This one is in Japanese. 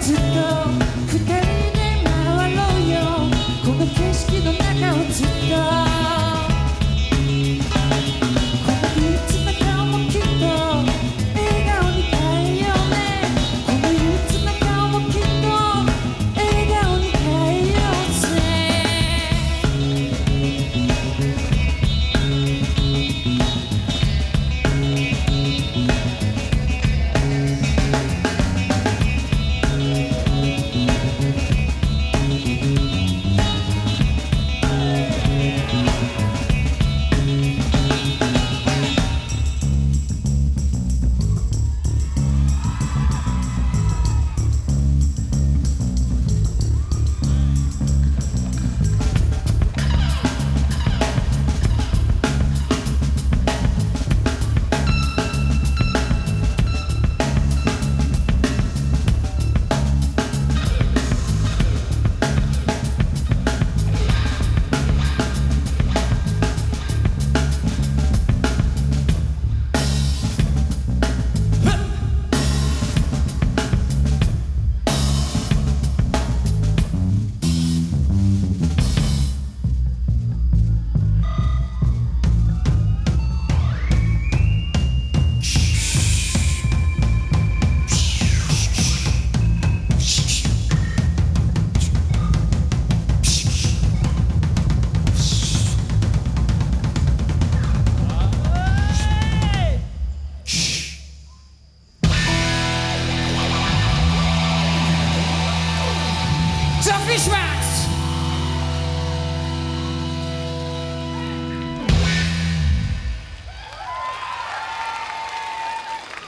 ずっと二人で回ろうよ。この景色の中をずっと。Fishman.